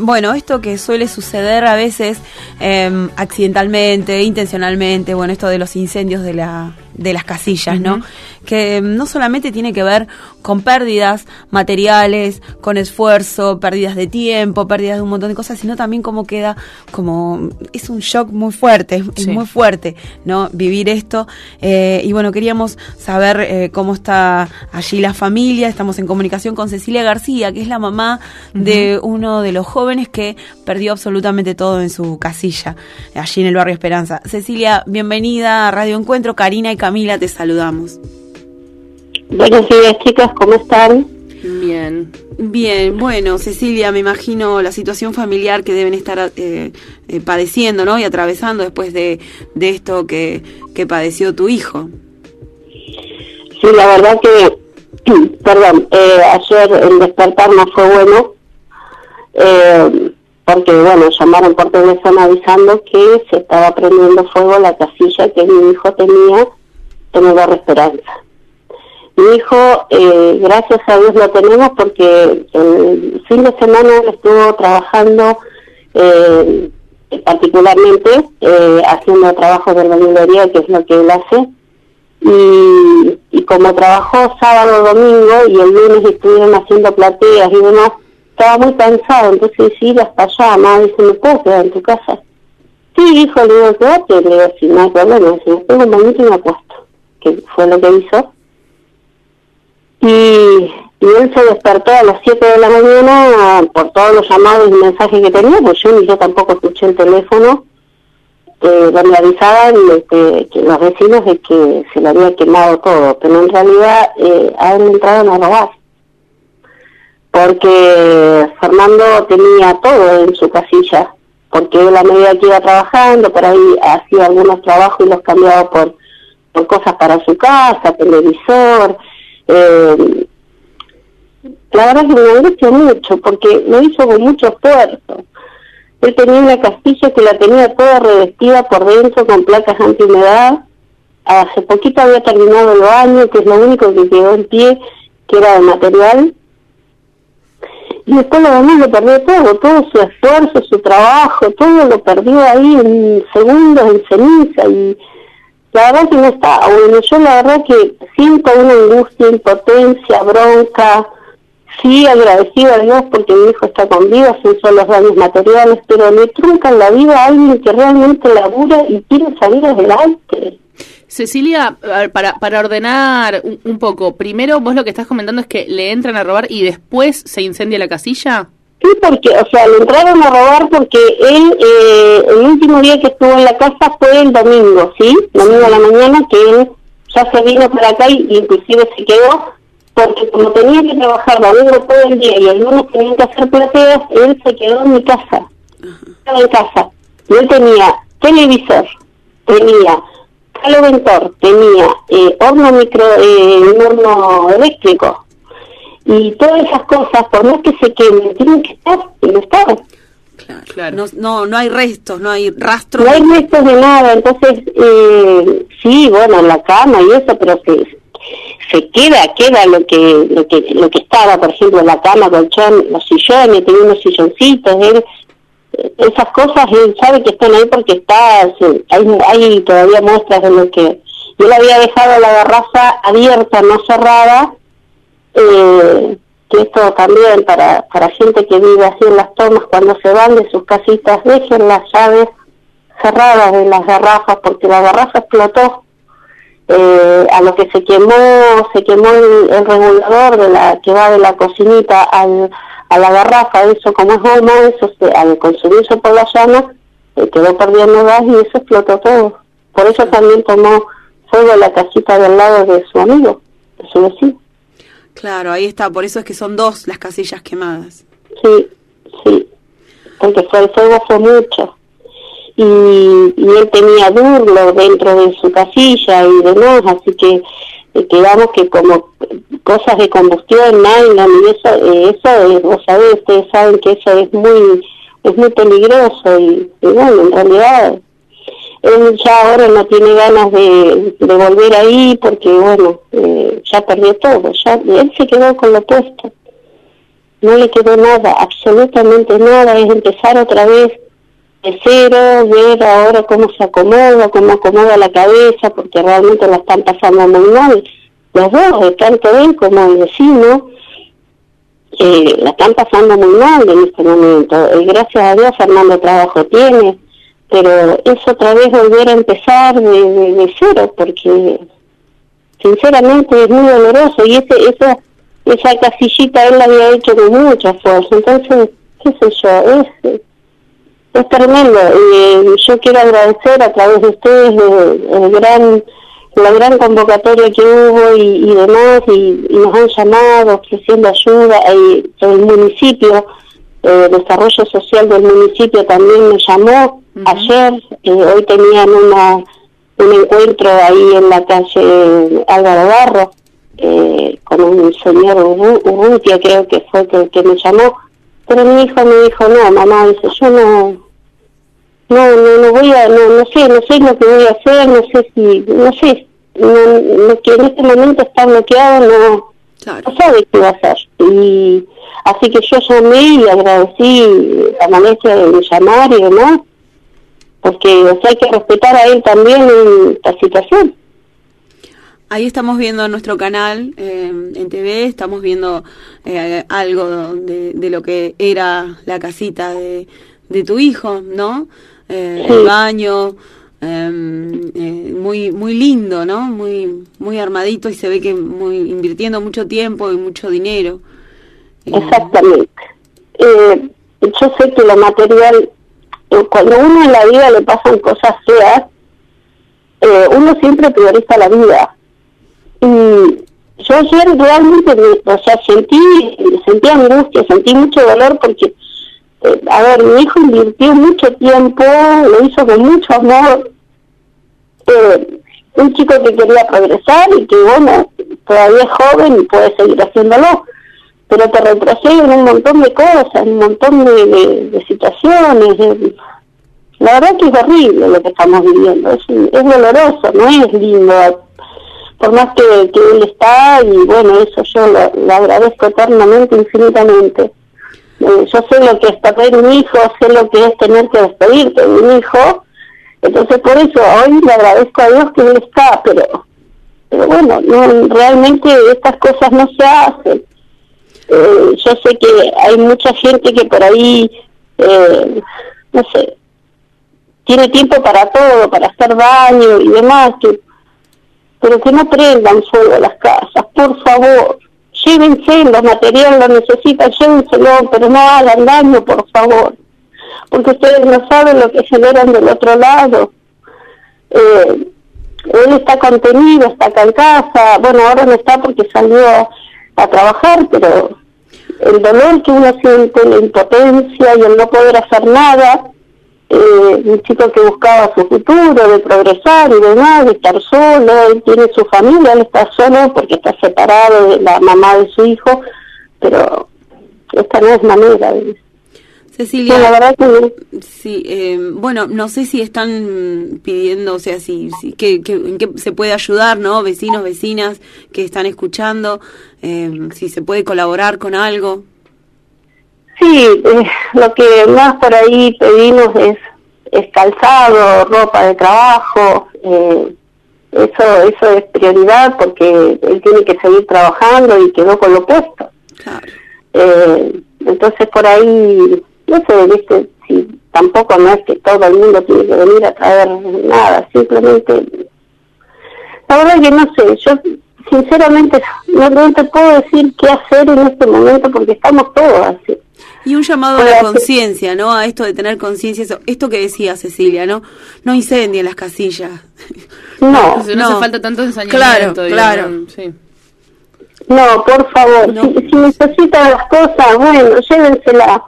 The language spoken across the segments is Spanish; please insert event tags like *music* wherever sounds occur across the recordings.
Bueno, esto que suele suceder a veces eh, accidentalmente, intencionalmente, bueno, esto de los incendios de, la, de las casillas, ¿no? Que no solamente tiene que ver con pérdidas materiales, con esfuerzo, pérdidas de tiempo, pérdidas de un montón de cosas, sino también cómo queda, como es un shock muy fuerte, es Sí. muy fuerte, ¿no? Vivir esto. Eh, y bueno, queríamos saber eh, cómo está allí la familia. Estamos en comunicación con Cecilia García, que es la mamá de uno de los jóvenes que perdió absolutamente todo en su casilla, allí en el barrio Esperanza. Cecilia, bienvenida a Radio Encuentro. Karina y Camila te saludamos. Buenos días, chicas, ¿cómo están? Bien. Bien, bueno, Cecilia, me imagino la situación familiar que deben estar eh, eh, padeciendo, ¿no? Y atravesando después de, de esto que, que padeció tu hijo. Sí, la verdad que, *clears throat* perdón, eh, ayer el despertar no fue bueno, eh, porque, bueno, llamaron por teléfono avisando que se estaba prendiendo fuego la casilla que mi hijo tenía en el barrio Esperanza. Mi hijo, eh, gracias a Dios lo tenemos porque el fin de semana estuvo trabajando eh, particularmente eh, haciendo trabajo de albañilería, que es lo que él hace, y, como trabajó sábado, domingo y el lunes estuvieron haciendo plateas y demás, estaba muy cansado, entonces ir hasta allá, mamá dice, ¿me puedo quedar en tu casa? Sí, hijo, le digo, quédate, le digo, si no hay problema, si me pego un bañito y me que fue lo que hizo. Y, él se despertó a las 7 de la mañana por todos los llamados y mensajes que tenía, pues yo ni yo tampoco escuché el teléfono, eh, donde avisaban este, que los vecinos de que se le había quemado todo, pero en realidad eh, le entraron a robar. Porque Fernando tenía todo en su casilla, porque él a medida que iba trabajando, por ahí hacía algunos trabajos y los cambiaba por, por cosas para su casa, televisor. Eh, la verdad que me angustia mucho, porque lo hizo con mucho esfuerzo. Él tenía una casilla que la tenía toda revestida por dentro con placas antihumedad. Hace poquito había terminado el baño, que es lo único que quedó en pie, que era de material. Y después lo demás lo perdió todo, todo su esfuerzo, su trabajo, todo lo perdió ahí en segundos, en ceniza. Y la verdad que no está, bueno, yo la verdad que siento una angustia, impotencia, bronca, sí agradecido a Dios porque mi hijo está con vida, sin solo los daños materiales, pero le truncan la vida a alguien que realmente labura y quiere salir adelante. Cecilia, para, para ordenar un poco, primero vos lo que estás comentando es que le entran a robar y después se incendia la casilla. Sí, porque, o sea, le entraron a robar porque él, eh, el último día que estuvo en la casa fue el domingo, ¿sí? Domingo a la mañana, que él ya se vino para acá y inclusive se quedó, porque como tenía que trabajar domingo todo el día y el lunes tenían que hacer plateas, él se quedó en mi casa, estaba en casa. Y él tenía televisor, tenía caloventor, tenía eh, horno micro, eh, horno eléctrico, y todas esas cosas, por más que se quemen, tienen que estar y no estaban. Claro. Claro. No, no, no hay restos, no hay rastros. No hay restos de nada, entonces, eh, sí, bueno, la cama y eso, pero se, se queda, queda lo que, lo que lo que estaba, por ejemplo, la cama, colchón, los sillones, tenía unos silloncitos, él, eh, esas cosas él sabe que están ahí porque está, se- hay, hay todavía muestras de lo que... Yo le había dejado la garrafa abierta, no cerrada, eh, que esto también para, para gente que vive así en las tomas, cuando se van de sus casitas, dejen las llaves cerradas de las garrafas, porque la garrafa explotó. Eh, a lo que se quemó, se quemó el, el regulador de la que va de la cocinita al, a la garrafa, eso como es humo, eso se, al consumirse por la llama, eh, quedó perdiendo gas y eso explotó todo. Por eso también tomó fuego la casita del lado de su amigo, de su vecino. Claro, ahí está, por eso es que son dos las casillas quemadas. Sí, sí, porque fue el fuego fue mucho. Y, y él tenía durlo dentro de su casilla y demás, así que eh, quedamos que como cosas de combustión, nylon y eso, eh, eso es, vos sabés, ustedes saben que eso es muy, es muy peligroso y bueno, en realidad él ya ahora no tiene ganas de, de volver ahí porque bueno, eh, ya perdió todo, ya él se quedó con lo puesto. no le quedó nada, absolutamente nada, es empezar otra vez de cero, ver ahora cómo se acomoda, cómo acomoda la cabeza, porque realmente la están pasando muy mal, los dos, tanto él como el vecino, eh, la están pasando muy mal en este momento. Y gracias a Dios Fernando trabajo tiene, pero es otra vez volver a empezar de, de, cero, porque sinceramente es muy doloroso y ese, esa, esa casillita él la había hecho con mucha fuerza. Entonces, qué sé yo, es, es tremendo. Y yo quiero agradecer a través de ustedes el gran la gran convocatoria que hubo y, demás, y, nos han llamado ofreciendo ayuda, el municipio, eh, desarrollo social del municipio también me llamó ayer, eh, hoy tenían una, un encuentro ahí en la calle Álvaro Barro, eh, con un señor Urrutia creo que fue que, que me llamó, pero mi hijo me dijo, no, mamá, dice, yo no, no, no, no voy a, no, no sé, no sé lo que voy a hacer, no sé si, no sé, no, que en este momento está bloqueado, no, no sabe qué va a hacer. Y así que yo llamé y agradecí la molestia de llamar y demás, porque o sea, hay que respetar a él también en esta situación. Ahí estamos viendo nuestro canal eh, en TV, estamos viendo eh, algo de, de, lo que era la casita de, de tu hijo, ¿no? Eh, El baño, eh, muy muy lindo, ¿no? Muy muy armadito y se ve que muy invirtiendo mucho tiempo y mucho dinero. Exactamente. Yo sé que lo material, cuando uno en la vida le pasan cosas feas, uno siempre prioriza la vida. Y yo ayer realmente, o sea, sentí, sentí angustia, sentí mucho dolor porque a ver, mi hijo invirtió mucho tiempo, lo hizo con mucho amor. Eh, un chico que quería progresar y que, bueno, todavía es joven y puede seguir haciéndolo, pero te retrocede en un montón de cosas, un montón de, situaciones. la verdad que es horrible lo que estamos viviendo, es, doloroso, no es lindo. Por más que, él está, y bueno, eso yo lo, lo agradezco eternamente, infinitamente eh, yo sé lo que es perder un hijo, sé lo que es tener que despedirte de un hijo, entonces por eso hoy le agradezco a Dios que él está, pero, pero bueno, no, realmente estas cosas no se hacen. Eh, yo sé que hay mucha gente que por ahí, eh, no sé, tiene tiempo para todo, para hacer baño y demás, que, pero que no prendan fuego las casas, por favor. Llévense los materiales, lo necesitan, llévenselo, pero no hagan daño, por favor, porque ustedes no saben lo que generan del otro lado. Eh, él está contenido, está acá en casa, bueno, ahora no está porque salió a trabajar, pero el dolor que uno siente, la impotencia y el no poder hacer nada, eh, un chico que buscaba su futuro, de progresar y demás, de estar solo, él tiene su familia, él está solo porque está separado de la mamá de su hijo, pero esta no es manera. Cecilia, la verdad que... sí, eh, bueno, no sé si están pidiendo, o sea, si, si que, en qué se puede ayudar, ¿no? Vecinos, vecinas que están escuchando, eh, si se puede colaborar con algo. Sí, eh, lo que más por ahí pedimos es, es calzado, ropa de trabajo, eh, eso eso es prioridad porque él tiene que seguir trabajando y quedó con lo puesto. Eh, entonces por ahí, no sé, viste, si tampoco no es que todo el mundo tiene que venir a traer nada, simplemente, la verdad que no sé, yo sinceramente no, no te puedo decir qué hacer en este momento porque estamos todos así. Y un llamado a la conciencia, ¿no? A esto de tener conciencia, esto que decía Cecilia, ¿no? No incendien las casillas. *laughs* No, no, hace falta tanto ensañamiento. Claro, claro. Sí. No, por favor, Si, necesitan las cosas, bueno, llévensela,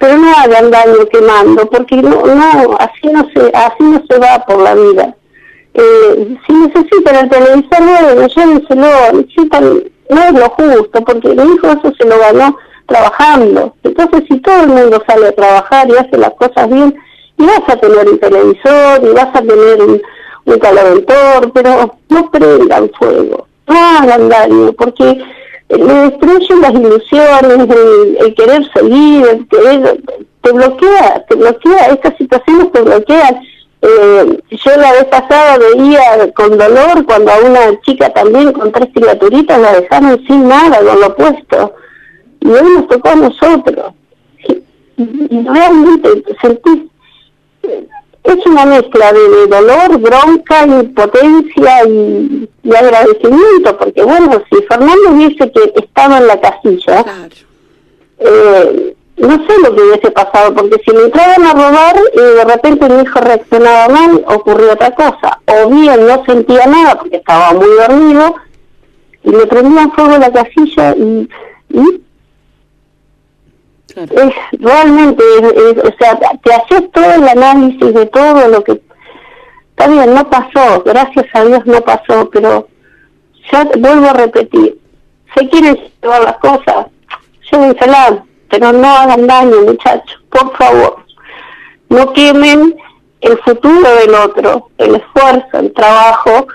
pero no hagan daño quemando, porque no, no, así no se, así no se va por la vida. Eh, si necesitan el televisor, bueno, llévenselo, necesitan, no es lo justo, porque el hijo eso se lo ganó trabajando. Entonces, si todo el mundo sale a trabajar y hace las cosas bien, y vas a tener un televisor, y vas a tener un, un pero no prendan fuego, no hagan daño, porque le destruyen las ilusiones, el, querer seguir, el querer, te bloquea, te bloquea, estas situaciones te bloquean. Eh, yo la vez pasada veía con dolor cuando a una chica también con tres criaturitas la dejaron sin nada, con lo puesto. Y hoy nos tocó a nosotros. Y, realmente sentí, es una mezcla de, dolor, bronca, impotencia y, y, agradecimiento, porque bueno, si Fernando dice que estaba en la casilla, eh, no sé lo que hubiese pasado, porque si me entraban a robar y de repente mi hijo reaccionaba mal, ocurrió otra cosa. O bien no sentía nada porque estaba muy dormido y le prendían fuego la casilla y... Es, realmente, o sea, te haces todo el análisis de todo lo que... Está bien, no pasó, gracias a Dios no pasó, pero ya vuelvo a repetir, se quieren llevar las cosas, llévenselas pero no hagan daño, muchachos, por favor. No quemen el futuro del otro, el esfuerzo, el trabajo,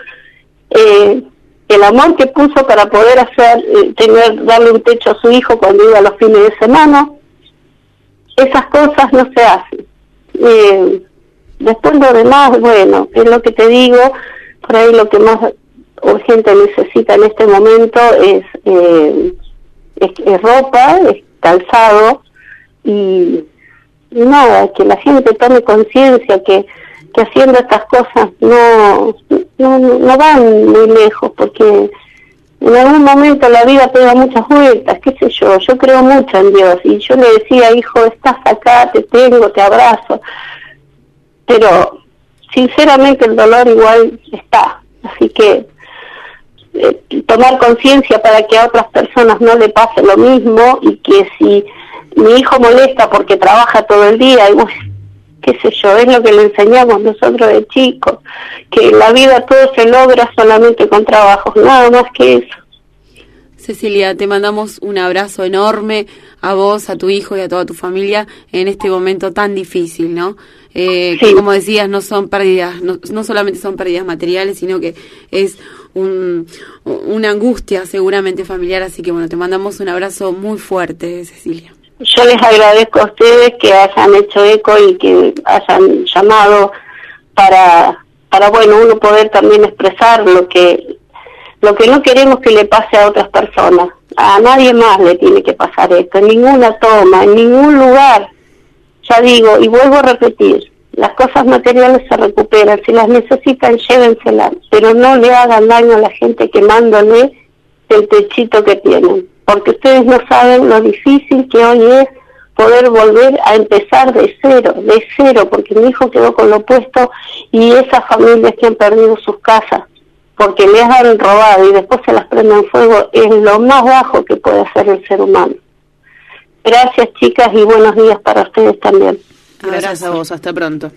eh, el amor que puso para poder hacer, eh, tener, darle un techo a su hijo cuando iba a los fines de semana. Esas cosas no se hacen. Eh, después lo demás, bueno, es lo que te digo, por ahí lo que más urgente necesita en este momento es, es ropa, es calzado y, nada, que la gente tome conciencia que, que haciendo estas cosas no, no, no van muy lejos porque en algún momento la vida pega muchas vueltas, qué sé yo, yo creo mucho en Dios y yo le decía, hijo, estás acá, te tengo, te abrazo, pero sinceramente el dolor igual está, así que eh, tomar conciencia para que a otras personas no le pase lo mismo y que si mi hijo molesta porque trabaja todo el día y qué sé yo, es lo que le enseñamos nosotros de chicos, que la vida todo se logra solamente con trabajos, nada más que eso. Cecilia, te mandamos un abrazo enorme a vos, a tu hijo y a toda tu familia en este momento tan difícil, ¿no? Eh, que como decías, no son pérdidas, no, no solamente son pérdidas materiales, sino que es un, una angustia seguramente familiar, así que bueno, te mandamos un abrazo muy fuerte, Cecilia. Yo les agradezco a ustedes que hayan hecho eco y que hayan llamado para, para bueno, uno poder también expresar lo que, lo que no queremos que le pase a otras personas. A nadie más le tiene que pasar esto, en ninguna toma, en ningún lugar. Ya digo, y vuelvo a repetir, las cosas materiales se recuperan, si las necesitan, llévenselas, pero no le hagan daño a la gente quemándole el techito que tienen, porque ustedes no saben lo difícil que hoy es poder volver a empezar de cero, de cero, porque mi hijo quedó con lo opuesto y esas familias que han perdido sus casas, porque les han robado y después se las prenden fuego, es lo más bajo que puede hacer el ser humano. Gracias chicas y buenos días para ustedes también. Gracias a vos, hasta pronto.